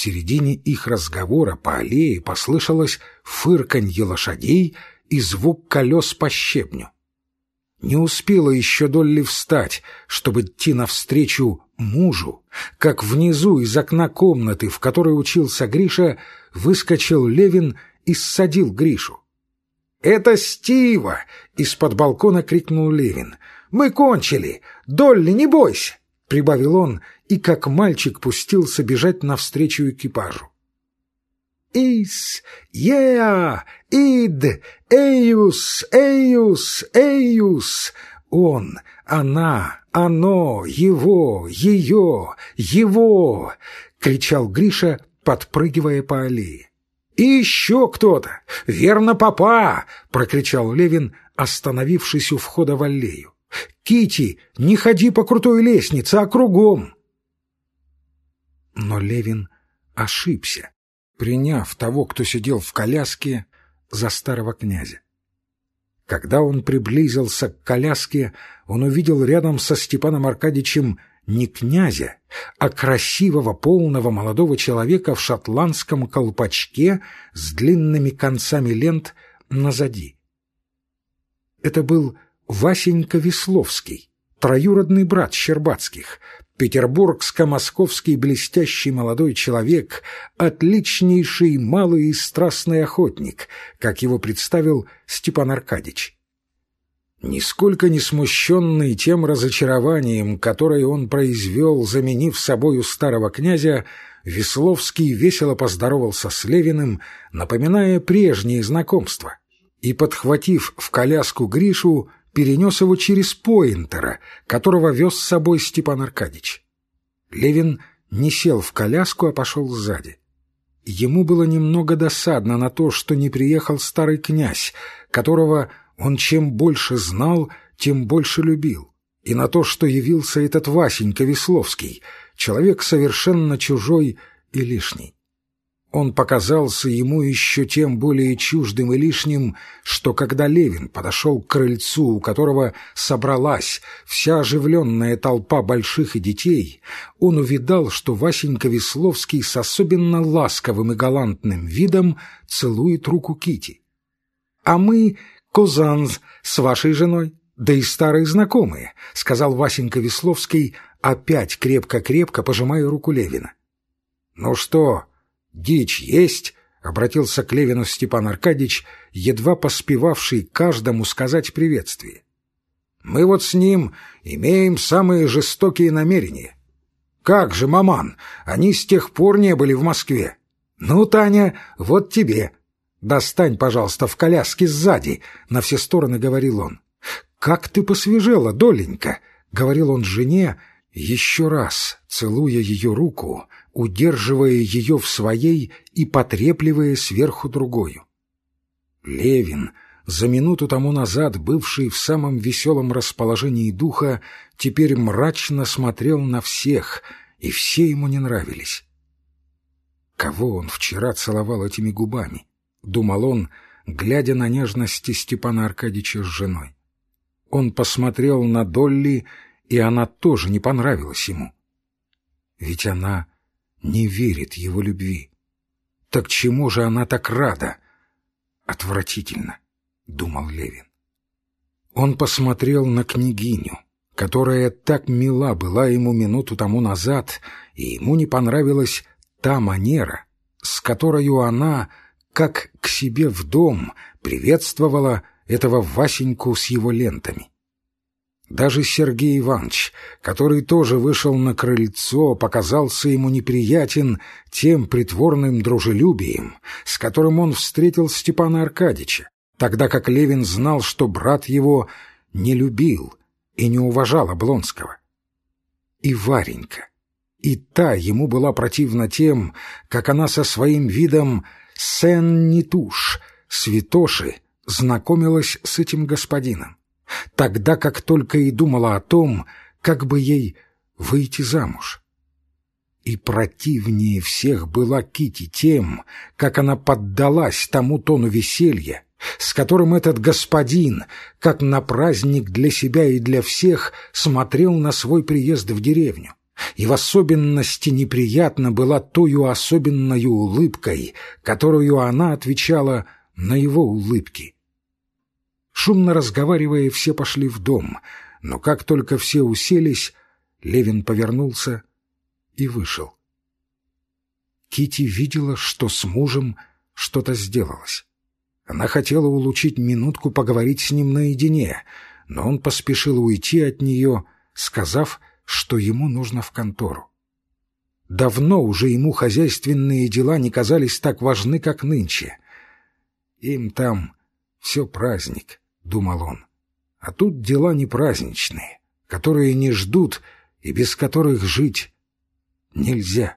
середине их разговора по аллее послышалось фырканье лошадей и звук колес по щебню. Не успела еще Долли встать, чтобы идти навстречу мужу, как внизу из окна комнаты, в которой учился Гриша, выскочил Левин и ссадил Гришу. «Это Стива!» — из-под балкона крикнул Левин. «Мы кончили! Долли, не бойся!» — прибавил он и, как мальчик, пустился бежать навстречу экипажу. «Ис! Еа! Ид! Эйус! Эйус! Эйус!» Он, она, оно, его, ее, его! — кричал Гриша, подпрыгивая по аллее. «И еще кто-то! Верно, папа!» — прокричал Левин, остановившись у входа в аллею. Кити, не ходи по крутой лестнице, а кругом!» Но Левин ошибся, приняв того, кто сидел в коляске, за старого князя. Когда он приблизился к коляске, он увидел рядом со Степаном Аркадьевичем не князя, а красивого, полного молодого человека в шотландском колпачке с длинными концами лент назади. Это был Васенька Весловский, троюродный брат Щербацких, петербургско-московский блестящий молодой человек, отличнейший малый и страстный охотник, как его представил Степан Аркадьевич. Нисколько не смущенный тем разочарованием, которое он произвел, заменив собою старого князя, Весловский весело поздоровался с Левиным, напоминая прежние знакомства, и, подхватив в коляску Гришу, перенес его через поинтера, которого вез с собой Степан Аркадьевич. Левин не сел в коляску, а пошел сзади. Ему было немного досадно на то, что не приехал старый князь, которого он чем больше знал, тем больше любил, и на то, что явился этот Васенька Весловский, человек совершенно чужой и лишний. Он показался ему еще тем более чуждым и лишним, что когда Левин подошел к крыльцу, у которого собралась вся оживленная толпа больших и детей, он увидал, что Васенька Весловский с особенно ласковым и галантным видом целует руку Кити. «А мы, Козанз, с вашей женой, да и старые знакомые», — сказал Васенька Весловский, опять крепко-крепко пожимая руку Левина. «Ну что?» «Дичь есть?» — обратился к Левину Степан Аркадьевич, едва поспевавший каждому сказать приветствие. «Мы вот с ним имеем самые жестокие намерения. Как же, маман, они с тех пор не были в Москве. Ну, Таня, вот тебе. Достань, пожалуйста, в коляске сзади», — на все стороны говорил он. «Как ты посвежела, доленька», — говорил он жене, еще раз целуя ее руку, удерживая ее в своей и потрепливая сверху другою. Левин, за минуту тому назад бывший в самом веселом расположении духа, теперь мрачно смотрел на всех, и все ему не нравились. Кого он вчера целовал этими губами? — думал он, глядя на нежности Степана Аркадьевича с женой. Он посмотрел на Долли, и она тоже не понравилась ему. Ведь она не верит его любви. Так чему же она так рада? Отвратительно, — думал Левин. Он посмотрел на княгиню, которая так мила была ему минуту тому назад, и ему не понравилась та манера, с которой она, как к себе в дом, приветствовала этого Васеньку с его лентами. Даже Сергей Иванович, который тоже вышел на крыльцо, показался ему неприятен тем притворным дружелюбием, с которым он встретил Степана Аркадьича, тогда как Левин знал, что брат его не любил и не уважал Облонского. И Варенька, и та ему была противна тем, как она со своим видом сен-нитуш, святоши, знакомилась с этим господином тогда как только и думала о том, как бы ей выйти замуж. И противнее всех была Кити тем, как она поддалась тому тону веселья, с которым этот господин, как на праздник для себя и для всех, смотрел на свой приезд в деревню, и в особенности неприятна была тою особенною улыбкой, которую она отвечала на его улыбки. Шумно разговаривая, все пошли в дом, но как только все уселись, Левин повернулся и вышел. Кити видела, что с мужем что-то сделалось. Она хотела улучить минутку поговорить с ним наедине, но он поспешил уйти от нее, сказав, что ему нужно в контору. Давно уже ему хозяйственные дела не казались так важны, как нынче. Им там все праздник, — думал он. А тут дела не праздничные, которые не ждут и без которых жить нельзя.